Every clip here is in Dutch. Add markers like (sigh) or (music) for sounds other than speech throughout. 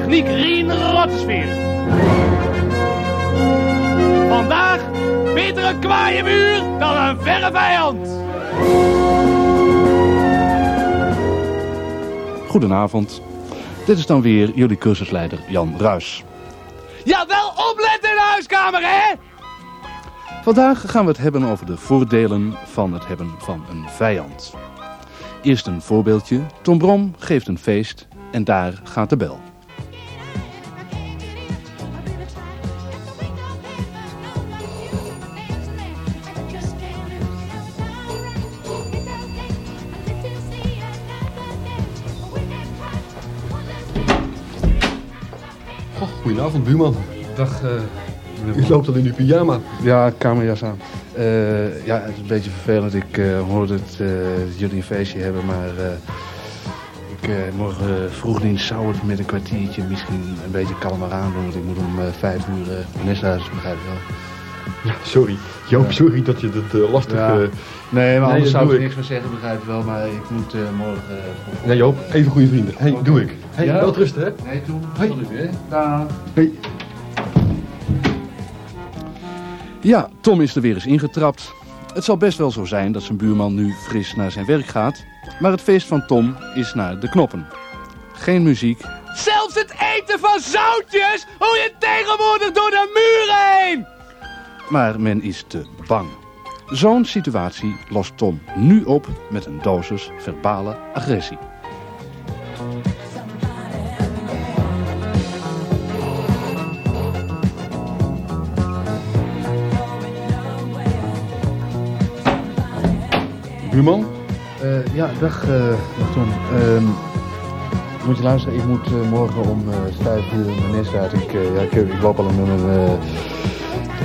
techniek Rien Rotsfeer. Vandaag beter een kwaaie muur dan een verre vijand. Goedenavond. Dit is dan weer jullie cursusleider Jan Ruis. Ja, wel opletten in de huiskamer, hè? Vandaag gaan we het hebben over de voordelen van het hebben van een vijand. Eerst een voorbeeldje. Tom Brom geeft een feest en daar gaat de bel. Goedenavond, buurman. Dag. U loopt al in uw pyjama. Ja, kamerjas aan. Eh, ja, het is een beetje vervelend. Ik eh, hoorde het, eh, dat jullie een feestje hebben, maar eh, ik, eh, morgen vroegdienst zou het met een kwartiertje misschien een beetje kalmer aan doen. Want ik moet om eh, vijf uur uh, ministerhuis, begrijp je wel. Ja, sorry. Joop, sorry dat je dit eh, lastig... Ja. eh, Nee, maar Nee, anders dat zou ik er niks van zeggen, begrijp je wel. Maar ik moet eh, morgen... Ja, Joop, even goede vrienden. Hey, doe ik. Hey, Ja? wel rusten, hè? Nee, toen. Hoi. Tot u, hè. Dag. Hey. Ja, Tom is er weer eens ingetrapt. Het zal best wel zo zijn dat zijn buurman nu fris naar zijn werk gaat. Maar het feest van Tom is naar de knoppen. Geen muziek, Zelfs het eten van zoutjes hoe je tegenwoordig door de muren heen. Maar men is te bang. Zo'n situatie lost Tom nu op met een dosis verbale agressie. Buurman? Eh, ja, dag, eh, dag Tom. Ehm, moet je luisteren, ik moet eh, morgen om uh, vijf uur mijn nest uit. Ik, eh, ja, ik, ik loop al eh,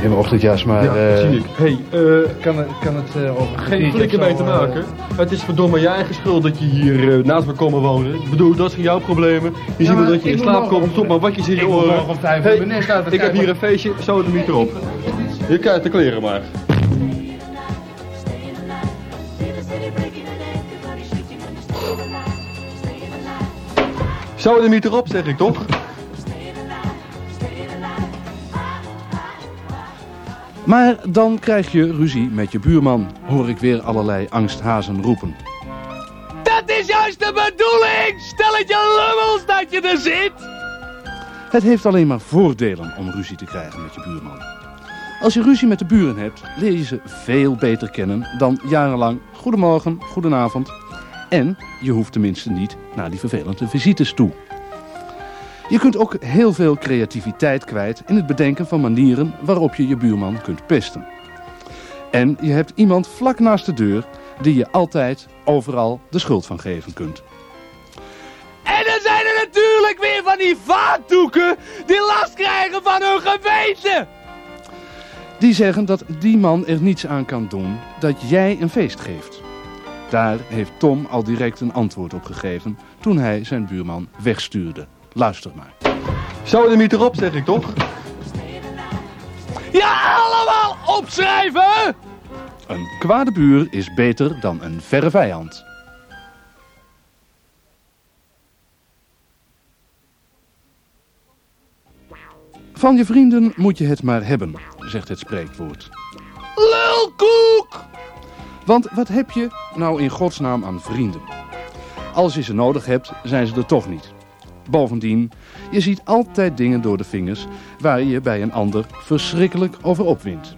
in mijn ochtendjas, maar... ja, eh, dat zie ik. Hey, eh, Kan het, kan het eh, over een geen flikker mee te eh, maken. Het is verdomme je eigen schuld dat je hier eh, naast me komen wonen. Ik bedoel, dat zijn jouw problemen. Je ziet maar wel dat je in slaap komt. om- Stop maar wat je zit in Ik je oren. Ik heb hier een feestje, zo de meter op. Je kijkt de kleren maar. Zo de meter op, zeg ik toch? Maar dan krijg je ruzie met je buurman, hoor ik weer allerlei angsthazen roepen. Dat is juist de bedoeling. Stel het je lummels dat je er zit. Het heeft alleen maar voordelen om ruzie te krijgen met je buurman. Als je ruzie met de buren hebt, leer je ze veel beter kennen dan jarenlang goedemorgen, goedenavond. En je hoeft tenminste niet naar die vervelende visites toe. Je kunt ook heel veel creativiteit kwijt in het bedenken van manieren waarop je je buurman kunt pesten. En je hebt iemand vlak naast de deur die je altijd overal de schuld van geven kunt. En dan zijn er natuurlijk weer van die vaatdoeken die last krijgen van hun geweten. Die zeggen dat die man er niets aan kan doen dat jij een feest geeft. Daar heeft Tom al direct een antwoord op gegeven toen hij zijn buurman wegstuurde. Luister maar. Zo de meter op, zeg ik toch? Ja, allemaal opschrijven. Een kwade buur is beter dan een verre vijand. Van je vrienden moet je het maar hebben, zegt het spreekwoord. Lulkoek. Want wat heb je nou in godsnaam aan vrienden? Als je ze nodig hebt, zijn ze er toch niet. Bovendien, je ziet altijd dingen door de vingers waar je je bij een ander verschrikkelijk over opwindt.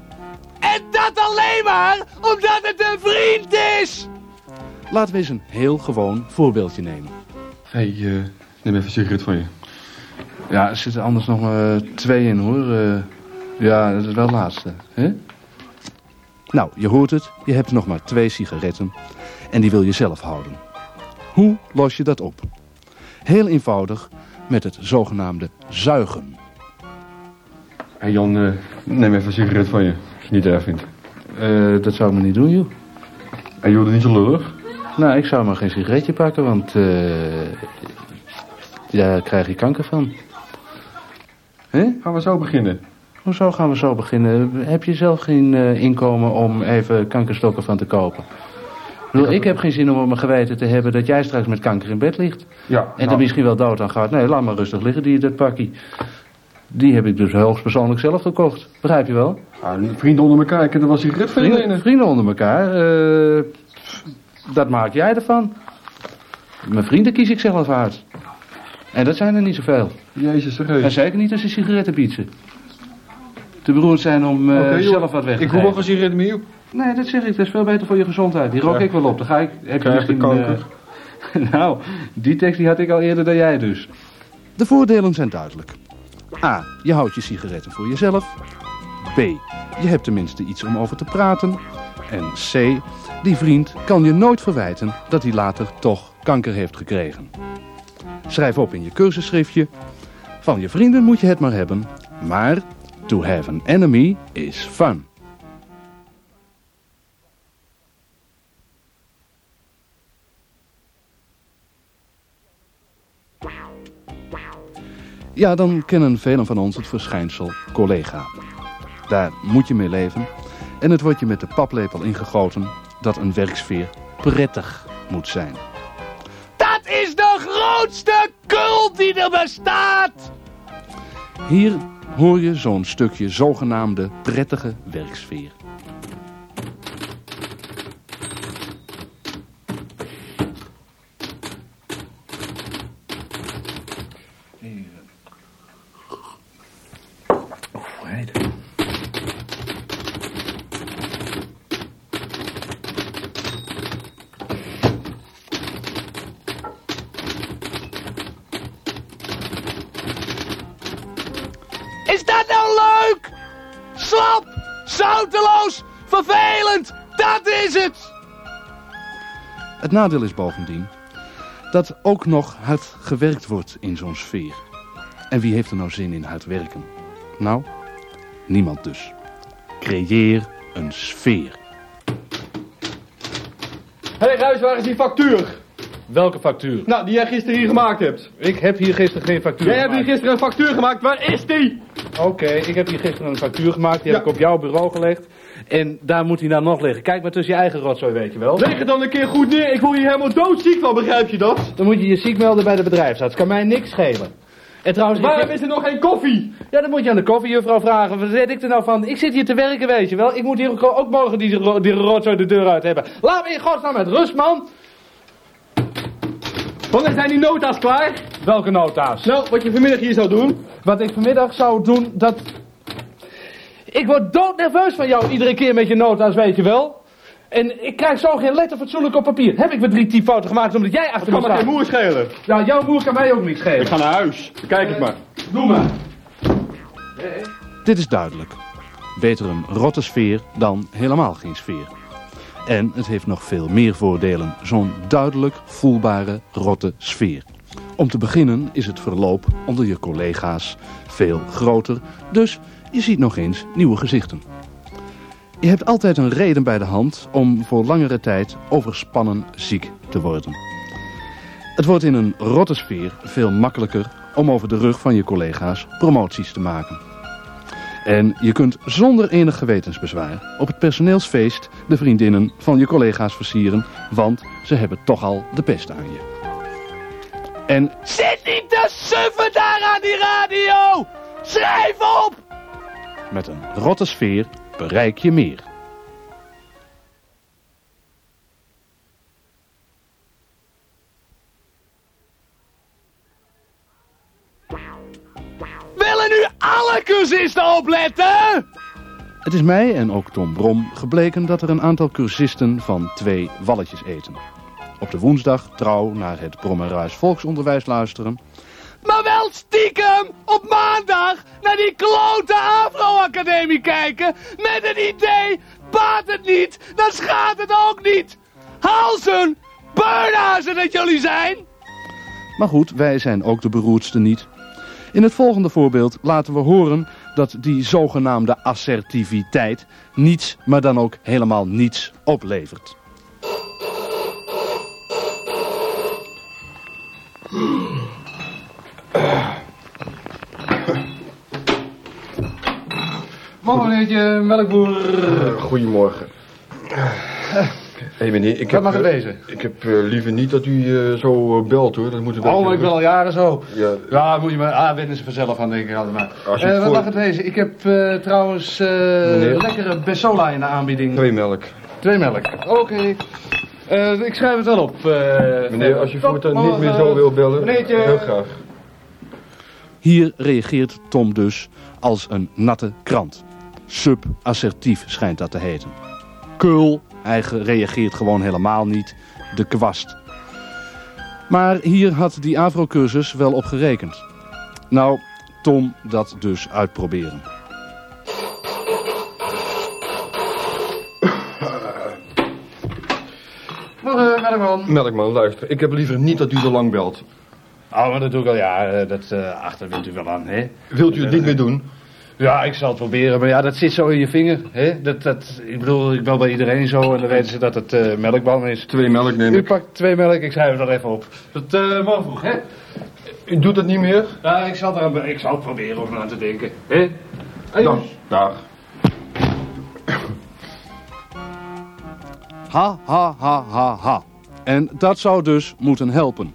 En dat alleen maar omdat het een vriend is. Laten we eens een heel gewoon voorbeeldje nemen. Hey, eh, neem even een sigaret van je. Ja, er zitten anders nog maar twee in hoor. Eh, ja, dat is wel het laatste. Hè? Nou, je hoort het. Je hebt nog maar twee sigaretten. En die wil je zelf houden. Hoe los je dat op? Heel eenvoudig met het zogenaamde zuigen. Hey Jan, eh, neem even een sigaret van je. Als je het niet erg vindt. Eh, dat zou ik me niet doen, joh. En je wordt niet zo lullig. Nou, ik zou maar geen sigaretje pakken, want... eh daar krijg je kanker van. Hè? Gaan we zo beginnen. Hoezo gaan we zo beginnen? Heb je zelf geen inkomen om even kankerstokken van te kopen? Ik bedoel, ik heb geen zin om op mijn geweten te hebben dat jij straks met kanker in bed ligt. Ja, En er nou, misschien wel dood aan gaat. Nee, laat maar rustig liggen, die, dat pakje. Die heb ik dus hoogstpersoonlijk zelf gekocht. Begrijp je wel? ah, vrienden onder elkaar, ik er wel sigaret van Vrienden, vrienden onder elkaar. dat maak jij ervan. Mijn vrienden kies ik zelf uit. En dat zijn er niet zoveel. Jezus, En serieus. zeker niet als ze sigaretten bietsen. Te beroerd zijn om joh. zelf wat weg te Ik hoef geven. geen sigaret meer op. Nee, dat zeg ik. Dat is veel beter voor je gezondheid. Die rook ik wel op. Dan ga ik... Heb je Krijg je misschien... kanker. eh, (laughs) nou, die tekst die had ik al eerder dan jij dus. De voordelen zijn duidelijk. A. Je houdt je sigaretten voor jezelf. B. Je hebt tenminste iets om over te praten. En C. Die vriend kan je nooit verwijten dat hij later toch kanker heeft gekregen. Schrijf op in je cursusschriftje. Van je vrienden moet je het maar hebben. Maar to have an enemy is fun. Ja, dan kennen velen van ons het verschijnsel collega. Daar moet je mee leven. En het wordt je met de paplepel ingegoten dat een werksfeer prettig moet zijn. Dat is de grootste cult die er bestaat! Hier hoor je zo'n stukje zogenaamde prettige werksfeer. Is is het! Het nadeel is bovendien dat ook nog hard gewerkt wordt in zo'n sfeer. En wie heeft er nou zin in hard werken? Nou, niemand dus. Creëer een sfeer. Hé, hey, Ruis, waar is die factuur? Welke factuur? Nou, die jij gisteren hier gemaakt hebt. Ik heb hier gisteren geen factuur Jij hebt hier gisteren een factuur gemaakt, waar is die? Oké, ik heb hier gisteren een factuur gemaakt. Die Ja. heb ik op jouw bureau gelegd. En daar moet hij nou nog liggen. Kijk maar tussen je eigen rotzooi, weet je wel. Leg het dan een keer goed neer, ik word hier helemaal doodziek van, begrijp je dat? Dan moet je je ziek melden bij de bedrijfsarts. Kan mij niks schelen. En trouwens, Waarom is er nog geen koffie? ja, dan moet je aan de koffiejuffrouw vragen. Wat weet ik er nou van? Ik zit hier te werken, weet je wel. Ik moet hier ook, ook morgen die, ro- die rotzooi de deur uit hebben. Laat me in godsnaam met rust, man. Wanneer zijn die nota's klaar? Welke nota's? Nou, wat je vanmiddag hier zou doen. Wat ik vanmiddag zou doen, dat... Ik word doodnerveus van jou iedere keer met je nota's, weet je wel. En ik krijg zo geen letter fatsoenlijk op papier. Heb ik weer drie typfouten gemaakt omdat jij achter me Kan me geen staat? moer schelen. Nou, jouw moer kan mij ook niet schelen. Ik ga naar huis. Kijk het maar. Doe maar. Dit is duidelijk. Beter een rotte sfeer dan helemaal geen sfeer. En het heeft nog veel meer voordelen, zo'n duidelijk voelbare rotte sfeer. Om te beginnen is het verloop onder je collega's veel groter, dus je ziet nog eens nieuwe gezichten. Je hebt altijd een reden bij de hand om voor langere tijd overspannen ziek te worden. Het wordt in een rotte sfeer veel makkelijker om over de rug van je collega's promoties te maken. En je kunt zonder enig gewetensbezwaar op het personeelsfeest de vriendinnen van je collega's versieren, want ze hebben toch al de pest aan je. En Zit niet te suffen daar aan die radio! Schrijf op! met een rotte sfeer bereik je meer. Willen nu alle cursisten opletten? Het is mij en ook Tom Brom gebleken dat er een aantal cursisten van twee walletjes eten. Op de woensdag trouw naar het Brommerhuis volksonderwijs luisteren. Maar wel stiekem op maandag naar die klote Afro-academie kijken. Met een idee, baat het niet, dan schaadt het ook niet. Halsen, beurnazen dat jullie zijn. Maar goed, wij zijn ook de beroerdste niet. In het volgende voorbeeld laten we horen dat die zogenaamde assertiviteit niets, maar dan ook helemaal niets oplevert. Morgen, meneertje, melkboer. Goedemorgen. Hé meneer, ik Wat heb, mag het eh, wezen? Ik heb eh, liever niet dat u eh, zo belt hoor. Dat moet u wel- Oh, maar ik ben al jaren zo. Ja. Ja, moet je maar... Ah, wennen ze vanzelf aan, denk ik altijd maar. Als je Eh, het wat voor- mag het wezen? Ik heb eh, trouwens eh, lekkere Bessola in de aanbieding. Twee melk. Twee melk. Oké. Eh, ik schrijf het wel op. eh, Meneer, als je voortaan niet meer zo wil bellen, Meneertje. heel graag. Hier reageert Tom dus als een natte krant. Subassertief schijnt dat te heten. Keul, hij ge- reageert gewoon helemaal niet. De kwast. Maar hier had die Avro-cursus wel op gerekend. Nou, Tom dat dus uitproberen. Morgen, Melkman. Melkman, luister. Ik heb liever niet dat u te lang belt. Oh, maar dat doe ik al. Ja, eh, dat eh, achter wint u wel aan, hè? Wilt u het niet meer doen? Ja, ik zal het proberen, maar ja, dat zit zo in je vinger. Hè? Dat, dat, ik bedoel, ik bel bij iedereen zo en dan weten ze dat het eh melkbalm is. Twee melk neem U ik. pakt twee melk, ik schrijf het er even op. Dat eh morgen vroeg, hè? U doet het niet meer? Ja, ik zal, er, ik zal het proberen om aan te denken. Hè? Dan. Dag. Ha, ha, ha, ha, ha. En dat zou dus moeten helpen.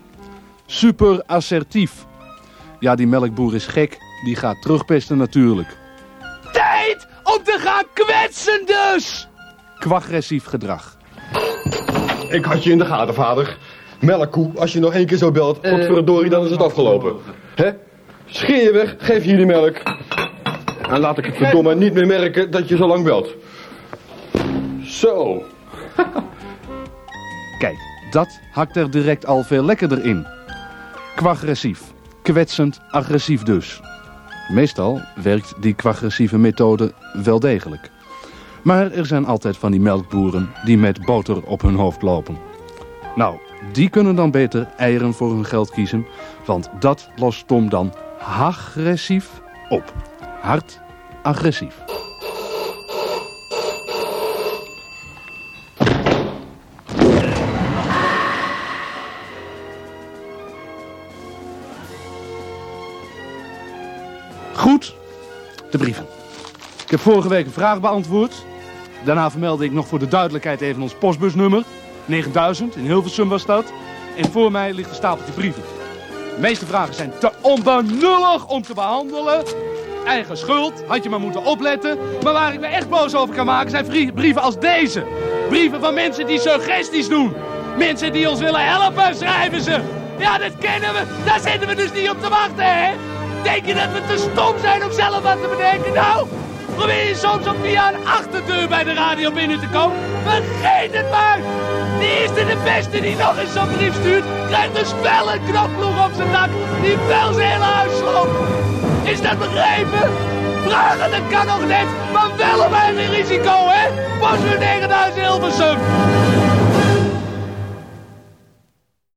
Super assertief. Ja, die melkboer is gek. Die gaat terugpesten natuurlijk. Tijd om te gaan kwetsen dus! Kwagressief gedrag. Ik had je in de gaten, vader. Melkkoe, als je nog één keer zo belt, godverdorie, dan is het afgelopen. Hè? Scheer je weg, geef je die melk. En laat ik het verdomme niet meer merken dat je zo lang belt. Zo. Kijk, dat hakt er direct al veel lekkerder in. Kwagressief. Kwetsend agressief dus. Meestal werkt die kwagressieve methode wel degelijk. Maar er zijn altijd van die melkboeren die met boter op hun hoofd lopen. Nou, die kunnen dan beter eieren voor hun geld kiezen, want dat lost Tom dan agressief op. Hard agressief. Vorige week een vraag beantwoord. Daarna vermeldde ik nog voor de duidelijkheid even ons postbusnummer. 9000, in Hilversum was dat. En voor mij ligt een stapeltje brieven. De meeste vragen zijn te onbenullig om te behandelen. Eigen schuld, had je maar moeten opletten. Maar waar ik me echt boos over kan maken zijn brieven als deze. Brieven van mensen die suggesties doen. Mensen die ons willen helpen, schrijven ze. Ja, dat kennen we. Daar zitten we dus niet op te wachten, hè? Denk je dat we te stom zijn om zelf wat te bedenken? Nou, probeer je soms op via een achterdeur bij de radio binnen te komen? Vergeet het maar! De eerste de beste die nog eens zo'n brief stuurt, krijgt een spelle knokploeg op zijn dak die wel zijn hele huis sloopt. Is dat begrepen? Vragen, dat kan nog net, maar wel op eigen risico, hè? Pas weer 9000 Hilversum.